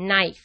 knife